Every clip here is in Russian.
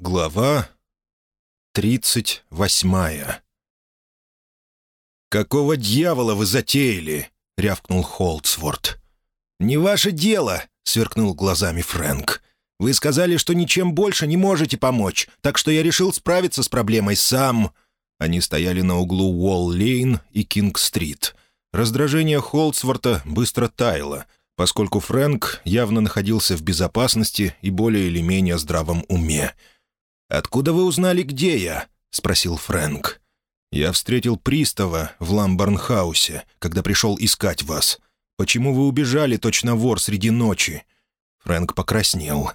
Глава тридцать восьмая «Какого дьявола вы затеяли?» — рявкнул Холдсворт. «Не ваше дело!» — сверкнул глазами Фрэнк. «Вы сказали, что ничем больше не можете помочь, так что я решил справиться с проблемой сам». Они стояли на углу Уолл-Лейн и Кинг-Стрит. Раздражение Холдсворта быстро таяло, поскольку Фрэнк явно находился в безопасности и более или менее здравом уме. «Откуда вы узнали, где я?» — спросил Фрэнк. «Я встретил пристава в Ламбарнхаусе, когда пришел искать вас. Почему вы убежали точно вор среди ночи?» Фрэнк покраснел.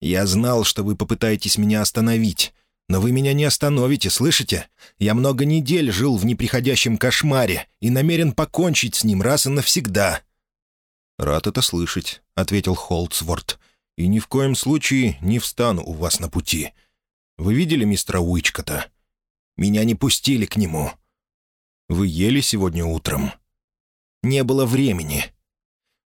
«Я знал, что вы попытаетесь меня остановить. Но вы меня не остановите, слышите? Я много недель жил в неприходящем кошмаре и намерен покончить с ним раз и навсегда». «Рад это слышать», — ответил Холдсворт. «И ни в коем случае не встану у вас на пути. Вы видели мистера Уичкота?» «Меня не пустили к нему». «Вы ели сегодня утром?» «Не было времени».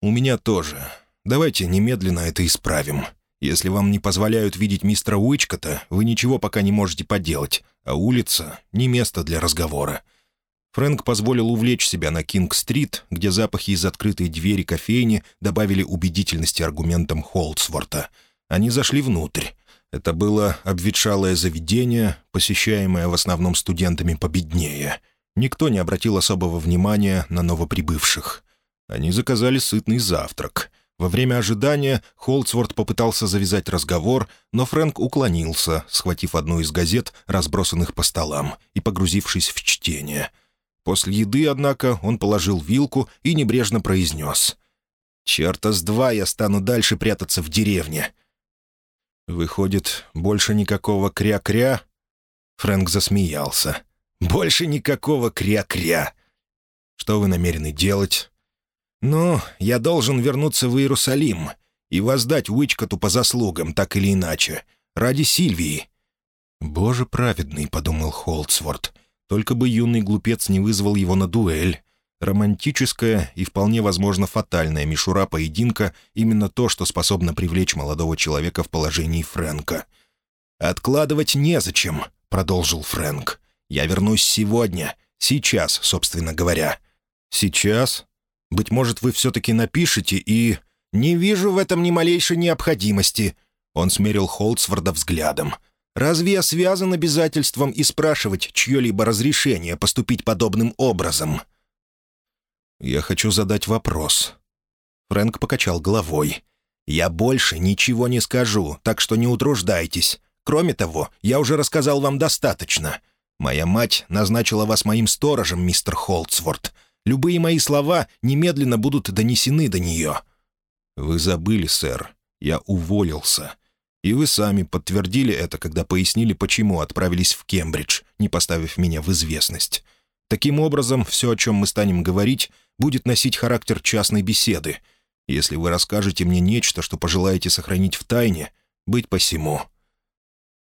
«У меня тоже. Давайте немедленно это исправим. Если вам не позволяют видеть мистера Уичкота, вы ничего пока не можете поделать, а улица — не место для разговора». Фрэнк позволил увлечь себя на Кинг-стрит, где запахи из открытой двери кофейни добавили убедительности аргументам Холдсворта. Они зашли внутрь. Это было обветшалое заведение, посещаемое в основном студентами победнее. Никто не обратил особого внимания на новоприбывших. Они заказали сытный завтрак. Во время ожидания Холдсворт попытался завязать разговор, но Фрэнк уклонился, схватив одну из газет, разбросанных по столам, и погрузившись в чтение. После еды, однако, он положил вилку и небрежно произнес. «Черта с два я стану дальше прятаться в деревне. «Выходит, больше никакого кря-кря?» Фрэнк засмеялся. «Больше никакого кря-кря!» «Что вы намерены делать?» «Ну, я должен вернуться в Иерусалим и воздать Уичкоту по заслугам, так или иначе, ради Сильвии». «Боже праведный», — подумал Холдсворт, — «только бы юный глупец не вызвал его на дуэль. Романтическая и вполне возможно фатальная мишура поединка — именно то, что способно привлечь молодого человека в положении Фрэнка. «Откладывать незачем», — продолжил Фрэнк. «Я вернусь сегодня, сейчас, собственно говоря». «Сейчас? Быть может, вы все-таки напишете и...» «Не вижу в этом ни малейшей необходимости», — он смерил Холдсворда взглядом. «Разве я связан обязательством и спрашивать чье-либо разрешение поступить подобным образом?» «Я хочу задать вопрос». Фрэнк покачал головой. «Я больше ничего не скажу, так что не утруждайтесь. Кроме того, я уже рассказал вам достаточно. Моя мать назначила вас моим сторожем, мистер Холдсворт. Любые мои слова немедленно будут донесены до нее». «Вы забыли, сэр. Я уволился. И вы сами подтвердили это, когда пояснили, почему отправились в Кембридж, не поставив меня в известность. Таким образом, все, о чем мы станем говорить, будет носить характер частной беседы. Если вы расскажете мне нечто, что пожелаете сохранить в тайне, быть посему».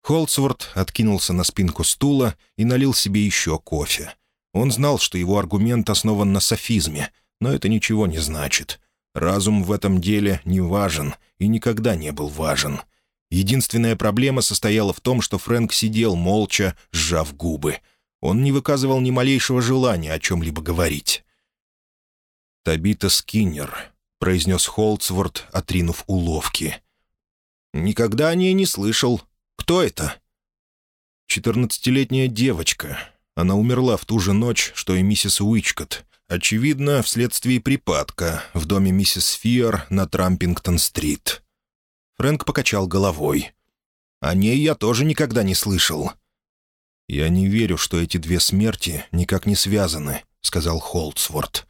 Холдсворт откинулся на спинку стула и налил себе еще кофе. Он знал, что его аргумент основан на софизме, но это ничего не значит. Разум в этом деле не важен и никогда не был важен. Единственная проблема состояла в том, что Фрэнк сидел молча, сжав губы — он не выказывал ни малейшего желания о чем-либо говорить. «Табита Скиннер», — произнес Холдсворт, отринув уловки. «Никогда о ней не слышал. Кто это?» «Четырнадцатилетняя девочка. Она умерла в ту же ночь, что и миссис Уичкот. Очевидно, вследствие припадка в доме миссис Фиер на Трампингтон-стрит». Фрэнк покачал головой. «О ней я тоже никогда не слышал. «Я не верю, что эти две смерти никак не связаны», — сказал Холдсворт.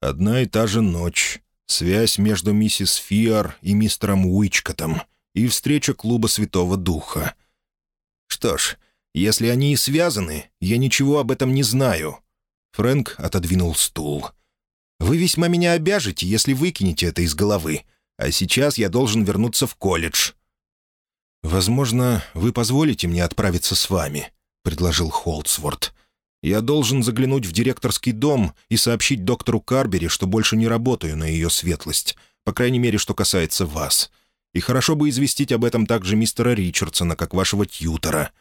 «Одна и та же ночь, связь между миссис Фиар и мистером Уичкотом и встреча клуба Святого Духа». «Что ж, если они и связаны, я ничего об этом не знаю». Фрэнк отодвинул стул. «Вы весьма меня обяжете, если выкинете это из головы. А сейчас я должен вернуться в колледж». «Возможно, вы позволите мне отправиться с вами», предложил Холдсворт. «Я должен заглянуть в директорский дом и сообщить доктору Карбери, что больше не работаю на ее светлость, по крайней мере, что касается вас. И хорошо бы известить об этом также мистера Ричардсона, как вашего тьютора».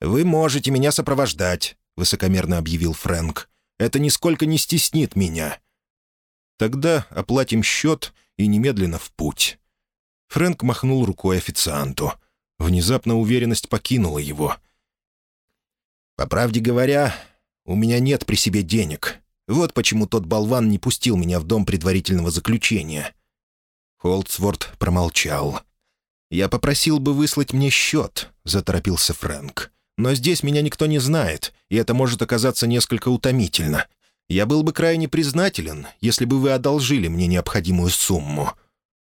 «Вы можете меня сопровождать», — высокомерно объявил Фрэнк. «Это нисколько не стеснит меня». «Тогда оплатим счет и немедленно в путь». Фрэнк махнул рукой официанту. Внезапно уверенность покинула его. «По правде говоря, у меня нет при себе денег. Вот почему тот болван не пустил меня в дом предварительного заключения». Холдсворт промолчал. «Я попросил бы выслать мне счет», — заторопился Фрэнк. «Но здесь меня никто не знает, и это может оказаться несколько утомительно. Я был бы крайне признателен, если бы вы одолжили мне необходимую сумму».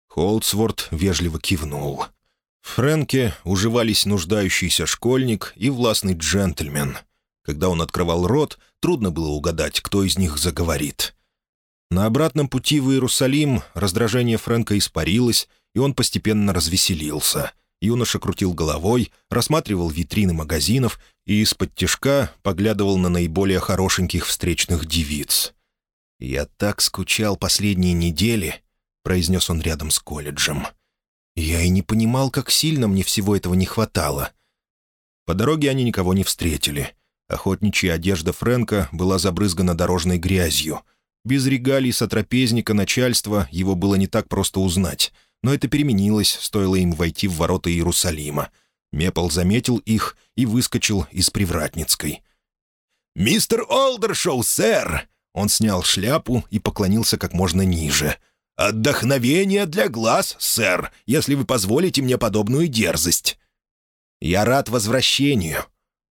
Холдсворт вежливо кивнул. Фрэнке уживались нуждающийся школьник и властный джентльмен. Когда он открывал рот, трудно было угадать, кто из них заговорит. На обратном пути в Иерусалим раздражение Фрэнка испарилось, и он постепенно развеселился. Юноша крутил головой, рассматривал витрины магазинов и из-под тяжка поглядывал на наиболее хорошеньких встречных девиц. «Я так скучал последние недели», — произнес он рядом с колледжем. «Я и не понимал, как сильно мне всего этого не хватало». По дороге они никого не встретили. Охотничья одежда Фрэнка была забрызгана дорожной грязью — без регалий сотрапезника начальства его было не так просто узнать, но это переменилось, стоило им войти в ворота Иерусалима. Мепл заметил их и выскочил из Привратницкой. «Мистер Олдершоу, сэр!» Он снял шляпу и поклонился как можно ниже. «Отдохновение для глаз, сэр, если вы позволите мне подобную дерзость». «Я рад возвращению».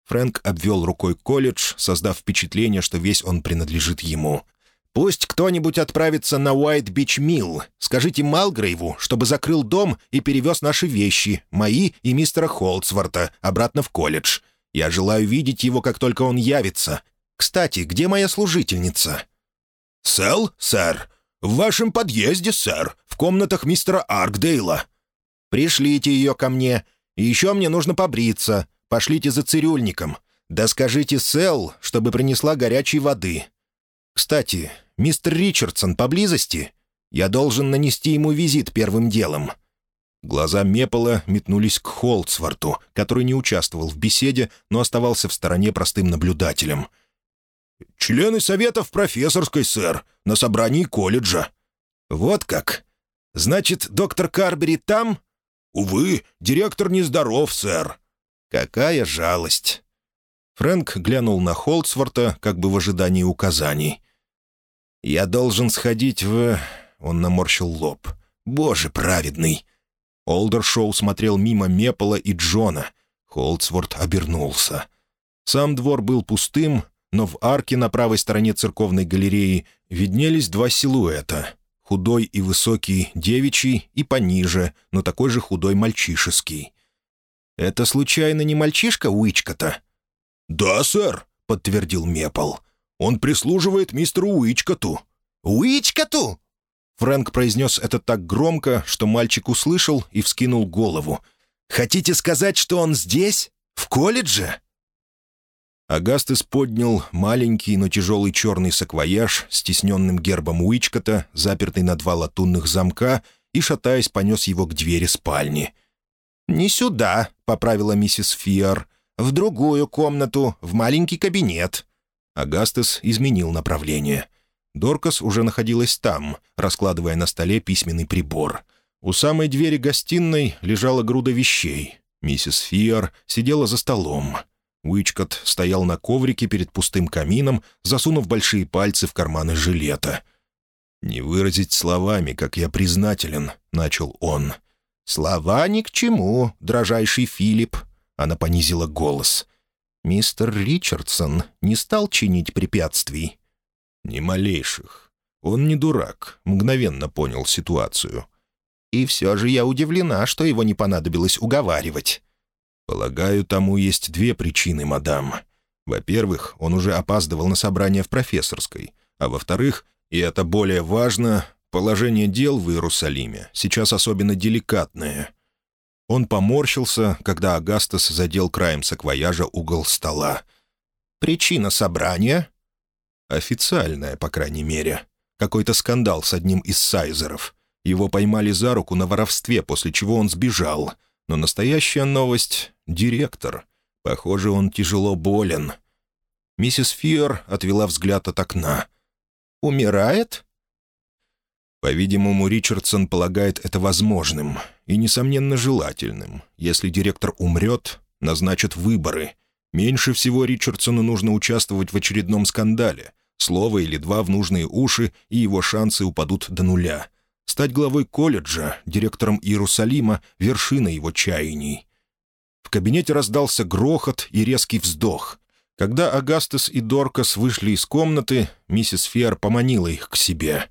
Фрэнк обвел рукой колледж, создав впечатление, что весь он принадлежит ему. Пусть кто-нибудь отправится на Уайт-Бич Милл. Скажите Малгрейву, чтобы закрыл дом и перевез наши вещи, мои и мистера Холдсворта, обратно в колледж. Я желаю видеть его, как только он явится. Кстати, где моя служительница?» «Сэл, сэр. В вашем подъезде, сэр. В комнатах мистера Аркдейла». «Пришлите ее ко мне. Еще мне нужно побриться. Пошлите за цирюльником. Да скажите Сэл, чтобы принесла горячей воды. Кстати, мистер Ричардсон поблизости? Я должен нанести ему визит первым делом». Глаза Мепола метнулись к Холдсворту, который не участвовал в беседе, но оставался в стороне простым наблюдателем. «Члены совета в профессорской, сэр, на собрании колледжа». «Вот как? Значит, доктор Карбери там?» «Увы, директор нездоров, сэр». «Какая жалость!» Фрэнк глянул на Холдсворта, как бы в ожидании указаний. «Я должен сходить в...» Он наморщил лоб. «Боже праведный!» Олдершоу смотрел мимо Мепола и Джона. Холдсворт обернулся. Сам двор был пустым, но в арке на правой стороне церковной галереи виднелись два силуэта. Худой и высокий девичий и пониже, но такой же худой мальчишеский. «Это случайно не мальчишка Уичка-то?» «Да, сэр», — подтвердил Мепол. Он прислуживает мистеру Уичкоту». «Уичкоту?» Фрэнк произнес это так громко, что мальчик услышал и вскинул голову. «Хотите сказать, что он здесь? В колледже?» Агастес поднял маленький, но тяжелый черный саквояж с тисненным гербом Уичкота, запертый на два латунных замка, и, шатаясь, понес его к двери спальни. «Не сюда», — поправила миссис Фиар. «В другую комнату, в маленький кабинет». Агастес изменил направление. Доркас уже находилась там, раскладывая на столе письменный прибор. У самой двери гостиной лежала груда вещей. Миссис Фиар сидела за столом. Уичкот стоял на коврике перед пустым камином, засунув большие пальцы в карманы жилета. «Не выразить словами, как я признателен», — начал он. «Слова ни к чему, дрожайший Филипп», — она понизила голос мистер Ричардсон не стал чинить препятствий. «Ни малейших. Он не дурак, мгновенно понял ситуацию. И все же я удивлена, что его не понадобилось уговаривать». «Полагаю, тому есть две причины, мадам. Во-первых, он уже опаздывал на собрание в профессорской, а во-вторых, и это более важно, положение дел в Иерусалиме сейчас особенно деликатное. Он поморщился, когда Агастас задел краем саквояжа угол стола. «Причина собрания?» «Официальная, по крайней мере. Какой-то скандал с одним из сайзеров. Его поймали за руку на воровстве, после чего он сбежал. Но настоящая новость — директор. Похоже, он тяжело болен. Миссис Фиор отвела взгляд от окна. «Умирает?» По-видимому, Ричардсон полагает это возможным и, несомненно, желательным. Если директор умрет, назначат выборы. Меньше всего Ричардсону нужно участвовать в очередном скандале. Слово или два в нужные уши, и его шансы упадут до нуля. Стать главой колледжа, директором Иерусалима — вершина его чаяний. В кабинете раздался грохот и резкий вздох. Когда Агастес и Доркас вышли из комнаты, миссис Фер поманила их к себе.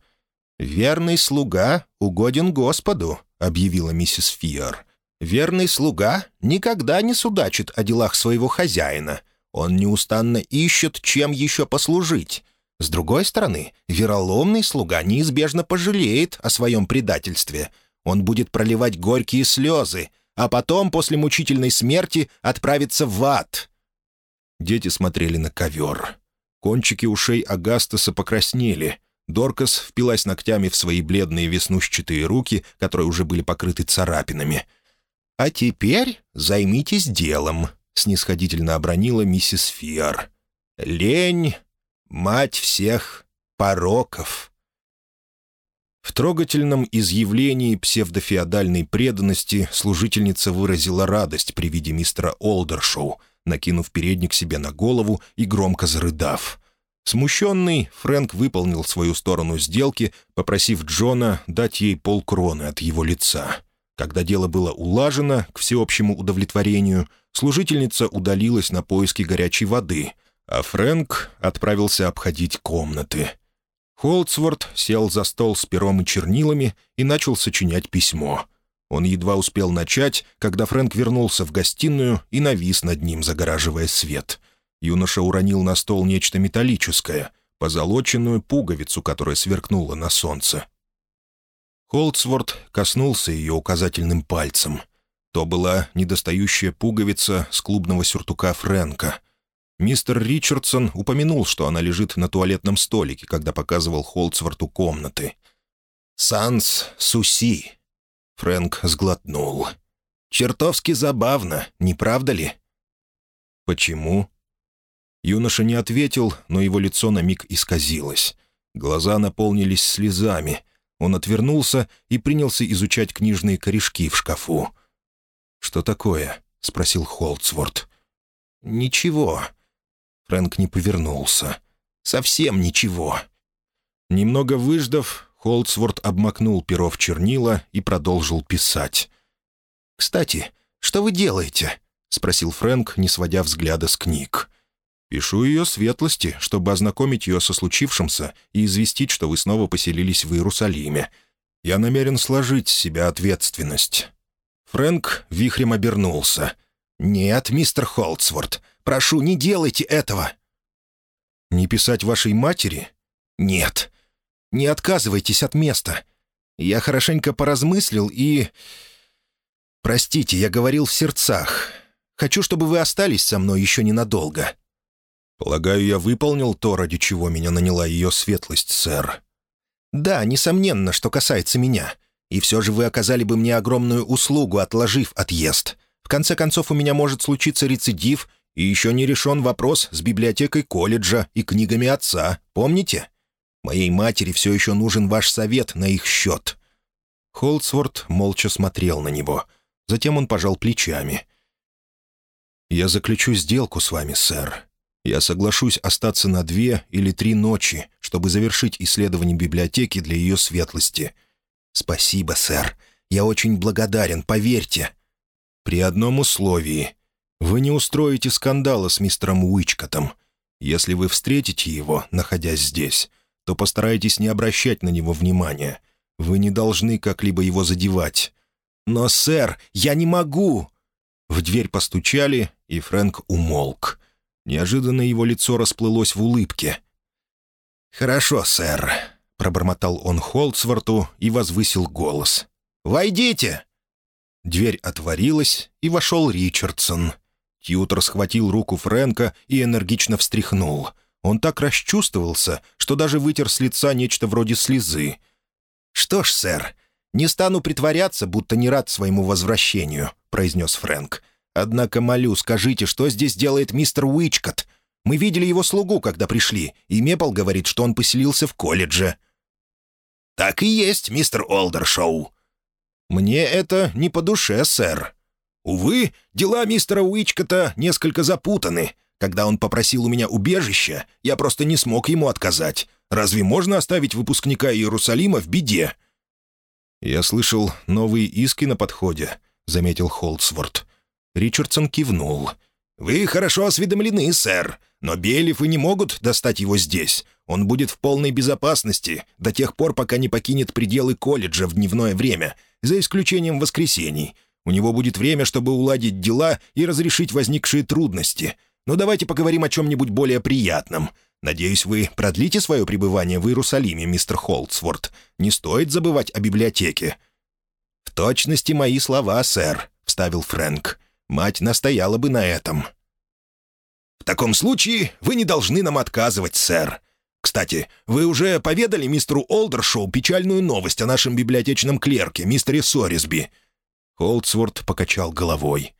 «Верный слуга угоден Господу», — объявила миссис Фиер. «Верный слуга никогда не судачит о делах своего хозяина. Он неустанно ищет, чем еще послужить. С другой стороны, вероломный слуга неизбежно пожалеет о своем предательстве. Он будет проливать горькие слезы, а потом, после мучительной смерти, отправиться в ад». Дети смотрели на ковер. Кончики ушей Агастаса покраснели. Доркас впилась ногтями в свои бледные веснущатые руки, которые уже были покрыты царапинами. «А теперь займитесь делом», — снисходительно обронила миссис Фиар. «Лень мать всех пороков». В трогательном изъявлении псевдофеодальной преданности служительница выразила радость при виде мистера Олдершоу, накинув передник себе на голову и громко зарыдав. Смущенный, Фрэнк выполнил свою сторону сделки, попросив Джона дать ей полкроны от его лица. Когда дело было улажено, к всеобщему удовлетворению, служительница удалилась на поиски горячей воды — а Фрэнк отправился обходить комнаты. Холдсворт сел за стол с пером и чернилами и начал сочинять письмо. Он едва успел начать, когда Фрэнк вернулся в гостиную и навис над ним, загораживая свет. Юноша уронил на стол нечто металлическое, позолоченную пуговицу, которая сверкнула на солнце. Холдсворт коснулся ее указательным пальцем. То была недостающая пуговица с клубного сюртука Фрэнка. Мистер Ричардсон упомянул, что она лежит на туалетном столике, когда показывал Холдсворту комнаты. «Санс Суси», — Фрэнк сглотнул. «Чертовски забавно, не правда ли?» «Почему?» Юноша не ответил, но его лицо на миг исказилось. Глаза наполнились слезами. Он отвернулся и принялся изучать книжные корешки в шкафу. «Что такое?» — спросил Холдсворт. «Ничего. Фрэнк не повернулся. «Совсем ничего». Немного выждав, Холдсворт обмакнул перо в чернила и продолжил писать. «Кстати, что вы делаете?» — спросил Фрэнк, не сводя взгляда с книг. «Пишу ее светлости, чтобы ознакомить ее со случившимся и известить, что вы снова поселились в Иерусалиме. Я намерен сложить с себя ответственность». Фрэнк вихрем обернулся. «Нет, мистер Холдсворт, Прошу, не делайте этого!» «Не писать вашей матери?» «Нет. Не отказывайтесь от места. Я хорошенько поразмыслил и...» «Простите, я говорил в сердцах. Хочу, чтобы вы остались со мной еще ненадолго». «Полагаю, я выполнил то, ради чего меня наняла ее светлость, сэр». «Да, несомненно, что касается меня. И все же вы оказали бы мне огромную услугу, отложив отъезд. В конце концов, у меня может случиться рецидив, и еще не решен вопрос с библиотекой колледжа и книгами отца, помните? Моей матери все еще нужен ваш совет на их счет». Холдсворт молча смотрел на него. Затем он пожал плечами. «Я заключу сделку с вами, сэр. Я соглашусь остаться на две или три ночи, чтобы завершить исследование библиотеки для ее светлости». «Спасибо, сэр. Я очень благодарен, поверьте». «При одном условии. Вы не устроите скандала с мистером Уичкотом. Если вы встретите его, находясь здесь, то постарайтесь не обращать на него внимания. Вы не должны как-либо его задевать. «Но, сэр, я не могу!» В дверь постучали, и Фрэнк умолк. Неожиданно его лицо расплылось в улыбке. «Хорошо, сэр», — пробормотал он Холдсворту и возвысил голос. «Войдите!» Дверь отворилась, и вошел Ричардсон. Тьютор схватил руку Фрэнка и энергично встряхнул. Он так расчувствовался, что даже вытер с лица нечто вроде слезы. «Что ж, сэр, «Не стану притворяться, будто не рад своему возвращению», — произнес Фрэнк. «Однако, молю, скажите, что здесь делает мистер Уичкот? Мы видели его слугу, когда пришли, и Мепл говорит, что он поселился в колледже». «Так и есть, мистер Олдершоу». «Мне это не по душе, сэр». «Увы, дела мистера Уичкота несколько запутаны. Когда он попросил у меня убежища, я просто не смог ему отказать. Разве можно оставить выпускника Иерусалима в беде?» «Я слышал, новые иски на подходе», — заметил Холдсворт. Ричардсон кивнул. «Вы хорошо осведомлены, сэр, но Белев не могут достать его здесь. Он будет в полной безопасности до тех пор, пока не покинет пределы колледжа в дневное время, за исключением воскресений. У него будет время, чтобы уладить дела и разрешить возникшие трудности. Но давайте поговорим о чем-нибудь более приятном. Надеюсь, вы продлите свое пребывание в Иерусалиме, мистер Холдсворт. Не стоит забывать о библиотеке». «В точности мои слова, сэр», — вставил Фрэнк. «Мать настояла бы на этом». «В таком случае вы не должны нам отказывать, сэр. Кстати, вы уже поведали мистеру Олдершоу печальную новость о нашем библиотечном клерке, мистере Сорисби». Холдсворт покачал головой.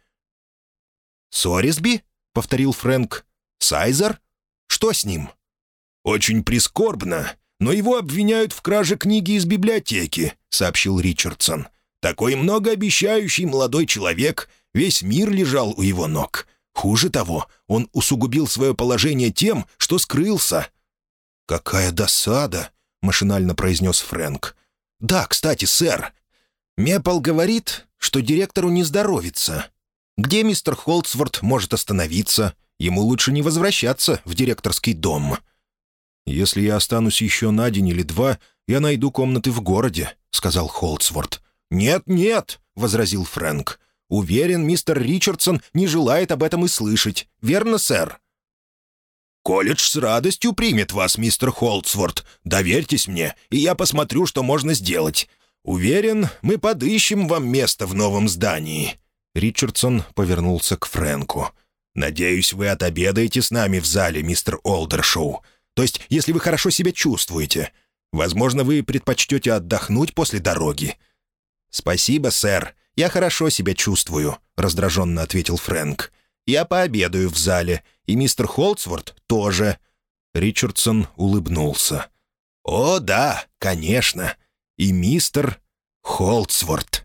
«Сорисби?» — повторил Фрэнк. «Сайзер? Что с ним?» «Очень прискорбно, но его обвиняют в краже книги из библиотеки», — сообщил Ричардсон. «Такой многообещающий молодой человек, весь мир лежал у его ног. Хуже того, он усугубил свое положение тем, что скрылся». «Какая досада!» — машинально произнес Фрэнк. «Да, кстати, сэр, Мепл говорит, что директору не здоровится. Где мистер Холдсворт может остановиться? Ему лучше не возвращаться в директорский дом». «Если я останусь еще на день или два, я найду комнаты в городе», — сказал Холдсворт. «Нет-нет», — возразил Фрэнк. «Уверен, мистер Ричардсон не желает об этом и слышать. Верно, сэр?» «Колледж с радостью примет вас, мистер Холдсворт. Доверьтесь мне, и я посмотрю, что можно сделать. Уверен, мы подыщем вам место в новом здании». Ричардсон повернулся к Фрэнку. «Надеюсь, вы отобедаете с нами в зале, мистер Олдершоу. То есть, если вы хорошо себя чувствуете. Возможно, вы предпочтете отдохнуть после дороги». «Спасибо, сэр. Я хорошо себя чувствую», — раздраженно ответил Фрэнк. «Я пообедаю в зале, и мистер Холдсворт тоже». Ричардсон улыбнулся. «О, да, конечно. И мистер Холдсворт».